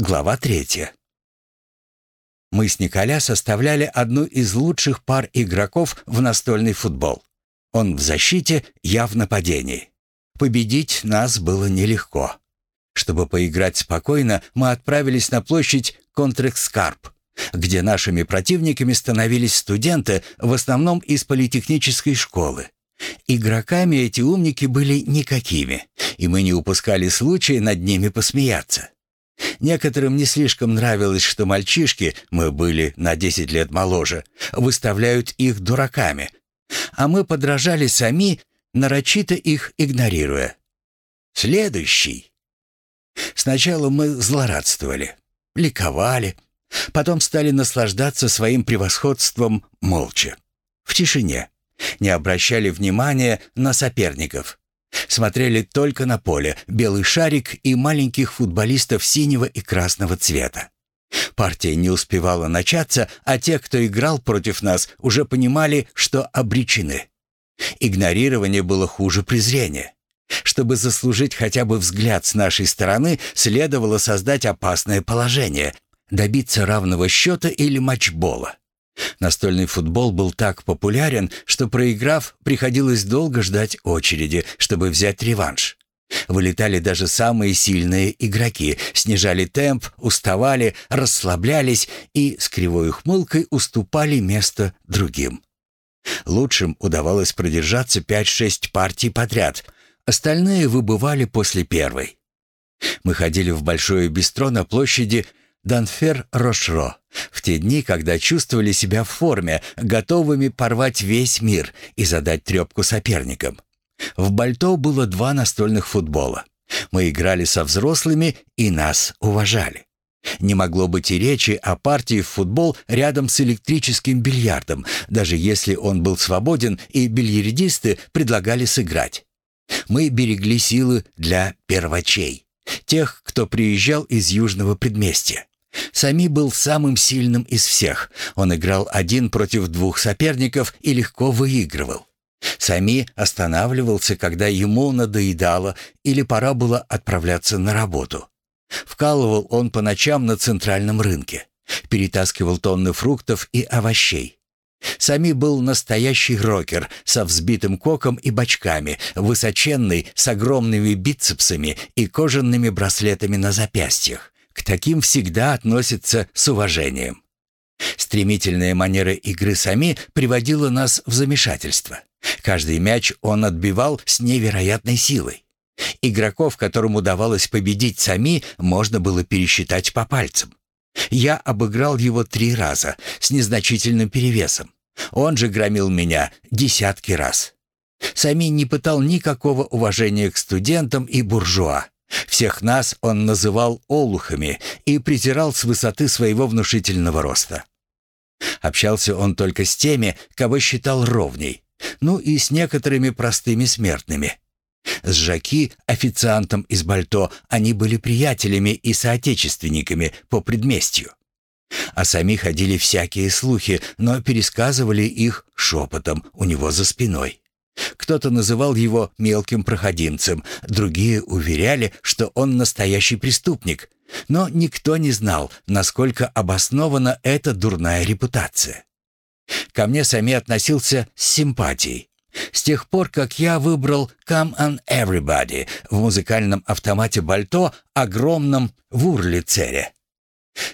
Глава третья. Мы с Николя составляли одну из лучших пар игроков в настольный футбол. Он в защите, я в нападении. Победить нас было нелегко. Чтобы поиграть спокойно, мы отправились на площадь Контрекскарп, где нашими противниками становились студенты, в основном из политехнической школы. Игроками эти умники были никакими, и мы не упускали случая над ними посмеяться. Некоторым не слишком нравилось, что мальчишки, мы были на 10 лет моложе, выставляют их дураками, а мы подражали сами, нарочито их игнорируя. Следующий. Сначала мы злорадствовали, ликовали, потом стали наслаждаться своим превосходством молча, в тишине, не обращали внимания на соперников. Смотрели только на поле, белый шарик и маленьких футболистов синего и красного цвета. Партия не успевала начаться, а те, кто играл против нас, уже понимали, что обречены. Игнорирование было хуже презрения. Чтобы заслужить хотя бы взгляд с нашей стороны, следовало создать опасное положение, добиться равного счета или матчбола. Настольный футбол был так популярен, что проиграв, приходилось долго ждать очереди, чтобы взять реванш. Вылетали даже самые сильные игроки, снижали темп, уставали, расслаблялись и с кривой ухмылкой уступали место другим. Лучшим удавалось продержаться 5-6 партий подряд, остальные выбывали после первой. Мы ходили в большое бистро на площади Данфер-Рошро в те дни, когда чувствовали себя в форме, готовыми порвать весь мир и задать трепку соперникам. В Бальто было два настольных футбола. Мы играли со взрослыми и нас уважали. Не могло быть и речи о партии в футбол рядом с электрическим бильярдом, даже если он был свободен и бильярдисты предлагали сыграть. Мы берегли силы для первачей, тех, кто приезжал из южного предместья. Сами был самым сильным из всех. Он играл один против двух соперников и легко выигрывал. Сами останавливался, когда ему надоедало или пора было отправляться на работу. Вкалывал он по ночам на центральном рынке. Перетаскивал тонны фруктов и овощей. Сами был настоящий рокер со взбитым коком и бочками, высоченный, с огромными бицепсами и кожаными браслетами на запястьях. К таким всегда относятся с уважением. Стремительная манера игры Сами приводила нас в замешательство. Каждый мяч он отбивал с невероятной силой. Игроков, которым удавалось победить Сами, можно было пересчитать по пальцам. Я обыграл его три раза с незначительным перевесом. Он же громил меня десятки раз. Сами не пытал никакого уважения к студентам и буржуа. Всех нас он называл олухами и презирал с высоты своего внушительного роста. Общался он только с теми, кого считал ровней, ну и с некоторыми простыми смертными. С Жаки, официантом из Бальто, они были приятелями и соотечественниками по предместью. А сами ходили всякие слухи, но пересказывали их шепотом у него за спиной. Кто-то называл его мелким проходимцем, другие уверяли, что он настоящий преступник, но никто не знал, насколько обоснована эта дурная репутация. Ко мне Сами относился с симпатией. С тех пор, как я выбрал «Come on Everybody» в музыкальном автомате «Бальто», огромном в Урлицере,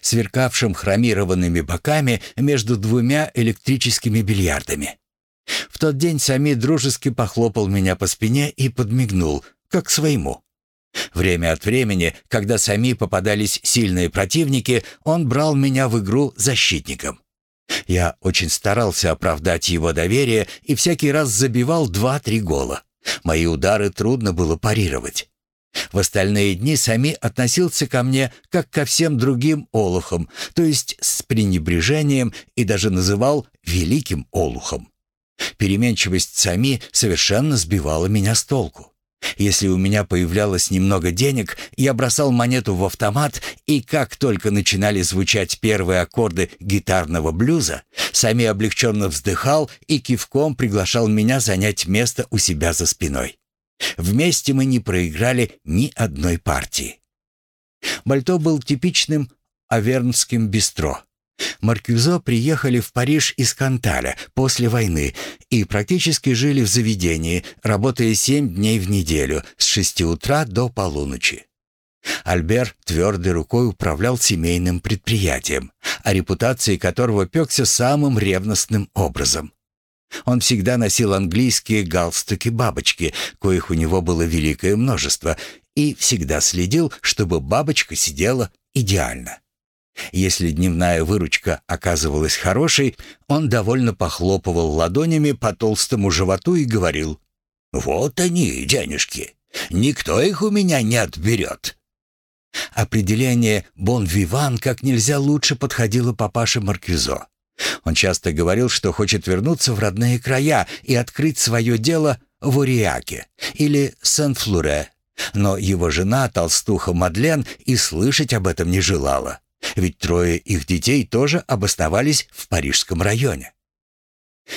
сверкавшем хромированными боками между двумя электрическими бильярдами. В тот день Сами дружески похлопал меня по спине и подмигнул, как своему. Время от времени, когда Сами попадались сильные противники, он брал меня в игру защитником. Я очень старался оправдать его доверие и всякий раз забивал два-три гола. Мои удары трудно было парировать. В остальные дни Сами относился ко мне как ко всем другим олухам, то есть с пренебрежением и даже называл «великим олухом». Переменчивость Сами совершенно сбивала меня с толку. Если у меня появлялось немного денег, я бросал монету в автомат, и как только начинали звучать первые аккорды гитарного блюза, Сами облегченно вздыхал и кивком приглашал меня занять место у себя за спиной. Вместе мы не проиграли ни одной партии. Бальто был типичным авернским бистро. Маркюзо приехали в Париж из Канталя после войны и практически жили в заведении, работая семь дней в неделю с шести утра до полуночи. Альбер твердой рукой управлял семейным предприятием, о репутации которого пекся самым ревностным образом. Он всегда носил английские галстуки-бабочки, коих у него было великое множество, и всегда следил, чтобы бабочка сидела идеально. Если дневная выручка оказывалась хорошей, он довольно похлопывал ладонями по толстому животу и говорил «Вот они, денежки, никто их у меня не отберет». Определение «бон-виван» как нельзя лучше подходило папаше Маркизо. Он часто говорил, что хочет вернуться в родные края и открыть свое дело в Ориаке или Сен-Флуре. Но его жена, толстуха Мадлен, и слышать об этом не желала. Ведь трое их детей тоже обосновались в парижском районе.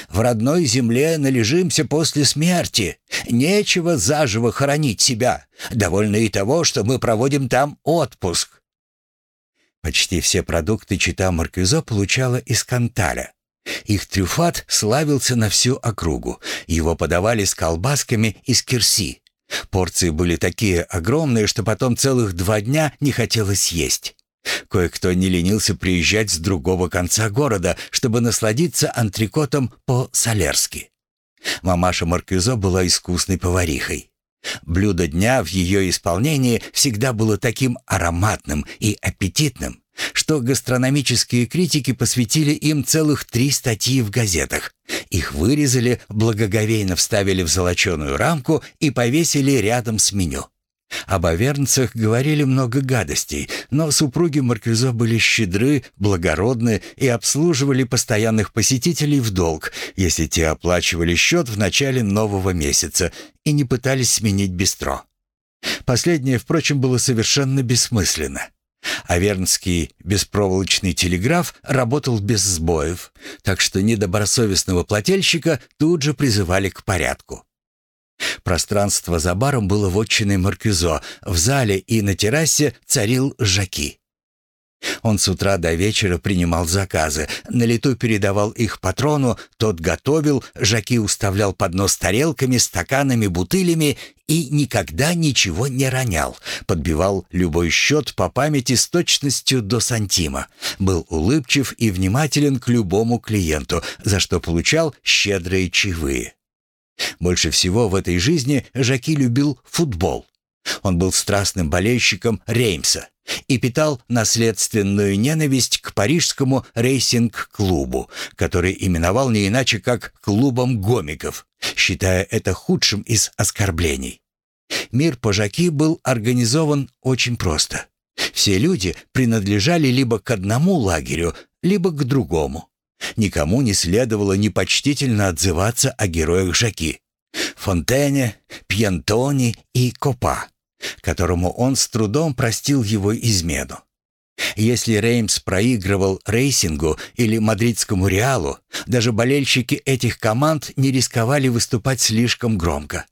В родной земле належимся после смерти. Нечего заживо хоронить себя. Довольно и того, что мы проводим там отпуск. Почти все продукты чита Маркюзо получала из Канталя. Их трюфат славился на всю округу. Его подавали с колбасками из кирси. Порции были такие огромные, что потом целых два дня не хотелось есть. Кое-кто не ленился приезжать с другого конца города, чтобы насладиться антрикотом по-солерски. Мамаша Маркюзо была искусной поварихой. Блюдо дня в ее исполнении всегда было таким ароматным и аппетитным, что гастрономические критики посвятили им целых три статьи в газетах. Их вырезали, благоговейно вставили в золоченую рамку и повесили рядом с меню. Об авернцах говорили много гадостей, но супруги Маркюзо были щедры, благородны и обслуживали постоянных посетителей в долг, если те оплачивали счет в начале нового месяца и не пытались сменить бистро. Последнее, впрочем, было совершенно бессмысленно. Авернский беспроволочный телеграф работал без сбоев, так что недобросовестного плательщика тут же призывали к порядку. Пространство за баром было вотчиной Маркюзо. В зале и на террасе царил Жаки. Он с утра до вечера принимал заказы, на лету передавал их патрону, тот готовил, Жаки уставлял поднос тарелками, стаканами, бутылями и никогда ничего не ронял, подбивал любой счет по памяти с точностью до сантима, был улыбчив и внимателен к любому клиенту, за что получал щедрые чаевые. Больше всего в этой жизни Жаки любил футбол. Он был страстным болельщиком Реймса и питал наследственную ненависть к парижскому рейсинг-клубу, который именовал не иначе как «клубом гомиков», считая это худшим из оскорблений. Мир по Жаки был организован очень просто. Все люди принадлежали либо к одному лагерю, либо к другому. Никому не следовало непочтительно отзываться о героях Жаки. Фонтене, Пьянтони и Копа, которому он с трудом простил его измену. Если Реймс проигрывал Рейсингу или мадридскому Реалу, даже болельщики этих команд не рисковали выступать слишком громко.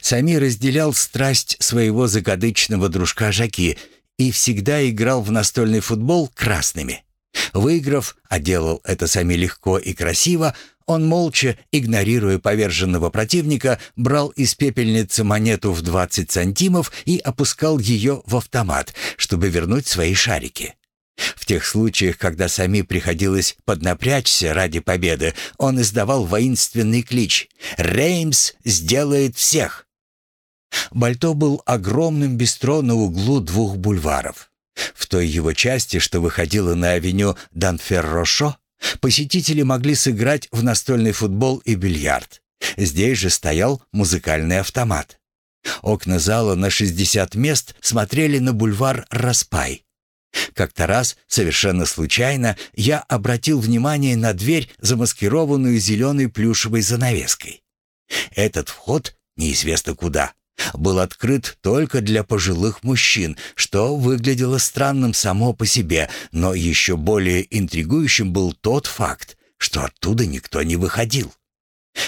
Сами разделял страсть своего закадычного дружка Жаки и всегда играл в настольный футбол красными. Выиграв, а делал это сами легко и красиво, он молча, игнорируя поверженного противника, брал из пепельницы монету в 20 сантимов и опускал ее в автомат, чтобы вернуть свои шарики. В тех случаях, когда сами приходилось поднапрячься ради победы, он издавал воинственный клич «Реймс сделает всех!». Бальто был огромным бистро на углу двух бульваров. В той его части, что выходила на авеню Данферрошо, посетители могли сыграть в настольный футбол и бильярд. Здесь же стоял музыкальный автомат. Окна зала на 60 мест смотрели на бульвар Распай. Как-то раз, совершенно случайно, я обратил внимание на дверь, замаскированную зеленой плюшевой занавеской. Этот вход неизвестно куда был открыт только для пожилых мужчин, что выглядело странным само по себе, но еще более интригующим был тот факт, что оттуда никто не выходил.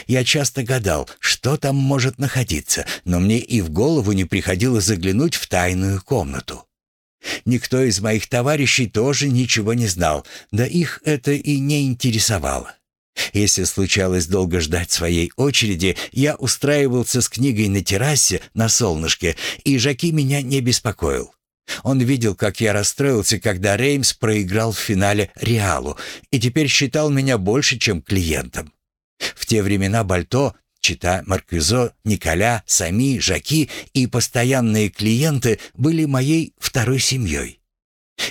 Я часто гадал, что там может находиться, но мне и в голову не приходило заглянуть в тайную комнату. Никто из моих товарищей тоже ничего не знал, да их это и не интересовало. Если случалось долго ждать своей очереди, я устраивался с книгой на террасе на солнышке, и Жаки меня не беспокоил. Он видел, как я расстроился, когда Реймс проиграл в финале Реалу, и теперь считал меня больше, чем клиентом. В те времена Бальто, Чита, Маркюзо, Николя, Сами, Жаки и постоянные клиенты были моей второй семьей.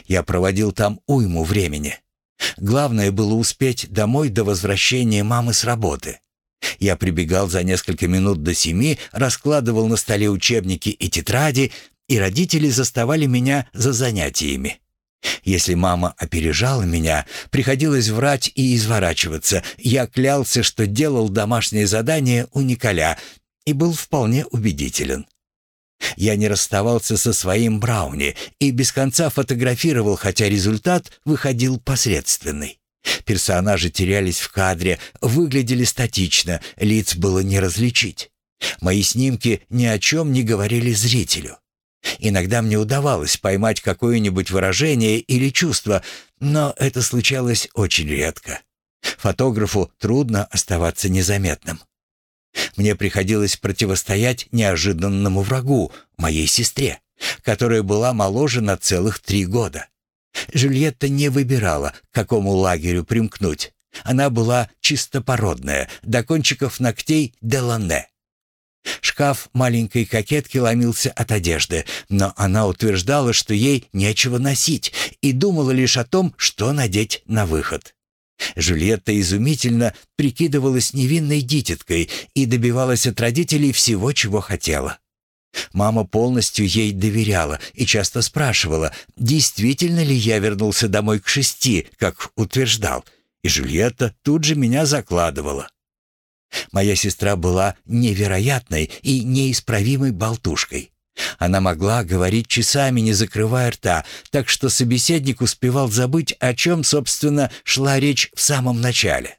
Я проводил там уйму времени. Главное было успеть домой до возвращения мамы с работы. Я прибегал за несколько минут до семи, раскладывал на столе учебники и тетради, и родители заставали меня за занятиями. Если мама опережала меня, приходилось врать и изворачиваться. Я клялся, что делал домашнее задание у Николя и был вполне убедителен. Я не расставался со своим Брауни и без конца фотографировал, хотя результат выходил посредственный. Персонажи терялись в кадре, выглядели статично, лиц было не различить. Мои снимки ни о чем не говорили зрителю. Иногда мне удавалось поймать какое-нибудь выражение или чувство, но это случалось очень редко. Фотографу трудно оставаться незаметным. Мне приходилось противостоять неожиданному врагу, моей сестре, которая была моложе на целых три года. Жюльетта не выбирала, к какому лагерю примкнуть. Она была чистопородная, до кончиков ногтей Делане. Шкаф маленькой кокетки ломился от одежды, но она утверждала, что ей нечего носить, и думала лишь о том, что надеть на выход. Жюльетта изумительно прикидывалась невинной дитяткой и добивалась от родителей всего, чего хотела. Мама полностью ей доверяла и часто спрашивала, действительно ли я вернулся домой к шести, как утверждал, и Жюльетта тут же меня закладывала. Моя сестра была невероятной и неисправимой болтушкой. Она могла говорить часами, не закрывая рта, так что собеседник успевал забыть, о чем, собственно, шла речь в самом начале.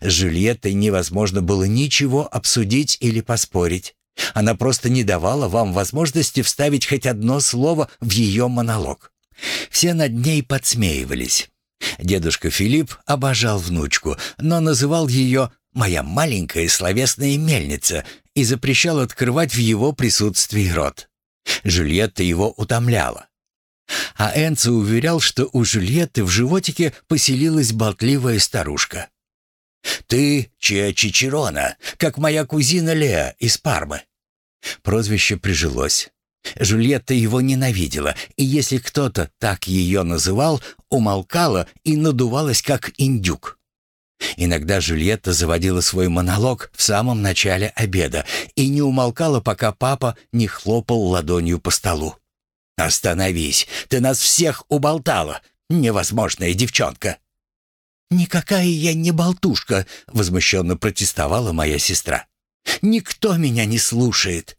С Жюльеттой невозможно было ничего обсудить или поспорить. Она просто не давала вам возможности вставить хоть одно слово в ее монолог. Все над ней подсмеивались. Дедушка Филипп обожал внучку, но называл ее моя маленькая словесная мельница, и запрещал открывать в его присутствии рот. Жюльетта его утомляла. А Энцо уверял, что у Жюльетты в животике поселилась болтливая старушка. «Ты Чиа Чичерона, как моя кузина Леа из Пармы». Прозвище прижилось. Жюльетта его ненавидела, и если кто-то так ее называл, умолкала и надувалась, как индюк. Иногда Жюльетта заводила свой монолог в самом начале обеда и не умолкала, пока папа не хлопал ладонью по столу. «Остановись! Ты нас всех уболтала! Невозможная девчонка!» «Никакая я не болтушка!» — возмущенно протестовала моя сестра. «Никто меня не слушает!»